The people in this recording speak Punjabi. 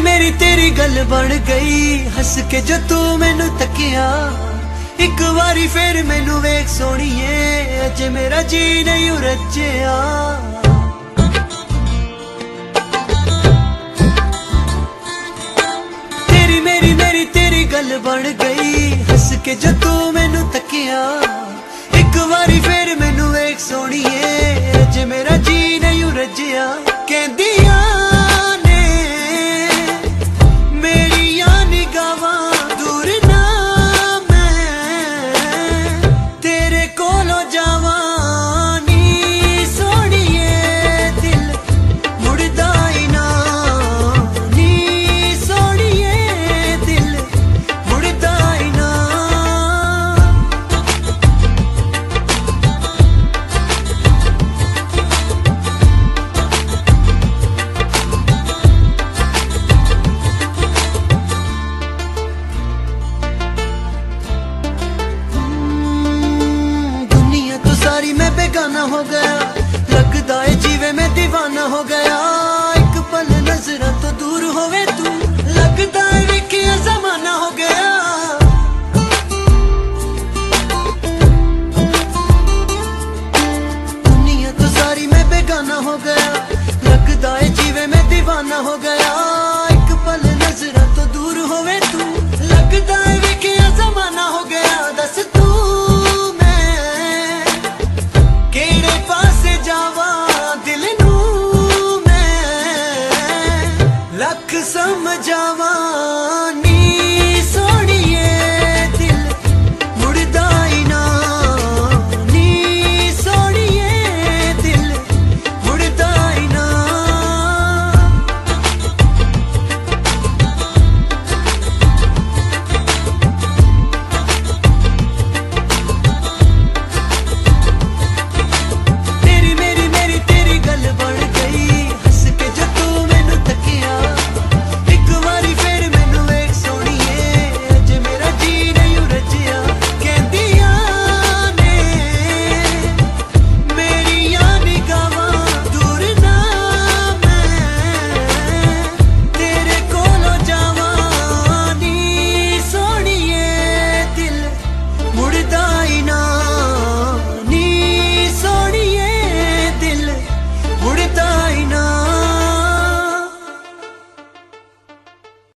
ਮੇਰੀ ਤੇਰੀ ਗੱਲ ਬਣ ਗਈ। ਹੱਸ ਕੇ ਜੋ ਤੂੰ ਮੈਨੂੰ ਤੱਕਿਆ, ਇੱਕ ਵਾਰੀ ਫੇਰ ਮੈਨੂੰ ਵੇਖ ਸੋਣੀਏ ਅਜੇ ਮੇਰਾ ਜੀ ਨਹੀਂ ਉਰਜਿਆ। ਤੇਰੀ ਮੇਰੀ ਮੇਰੀ ਤੇਰੀ ਗੱਲ ਬਣ ਗਈ। ਹੱਸ ਕੇ ਜੋ ਤੂੰ ਮੈਨੂੰ ਤੱਕਿਆ, ਇੱਕ ਵਾਰੀ ਫੇਰ ਮੈਨੂੰ ਵੇਖ ਸੋਣੀਏ बेगाना हो गया लगदा है जीवे मैं दीवाना हो गया एक पल नजर तो दूर होवे तू लगदा है विकिया जमाना हो गया दुनिया तो सारी मैं बेगाना हो गया लगदा है जीवे मैं दीवाना हो गया जावा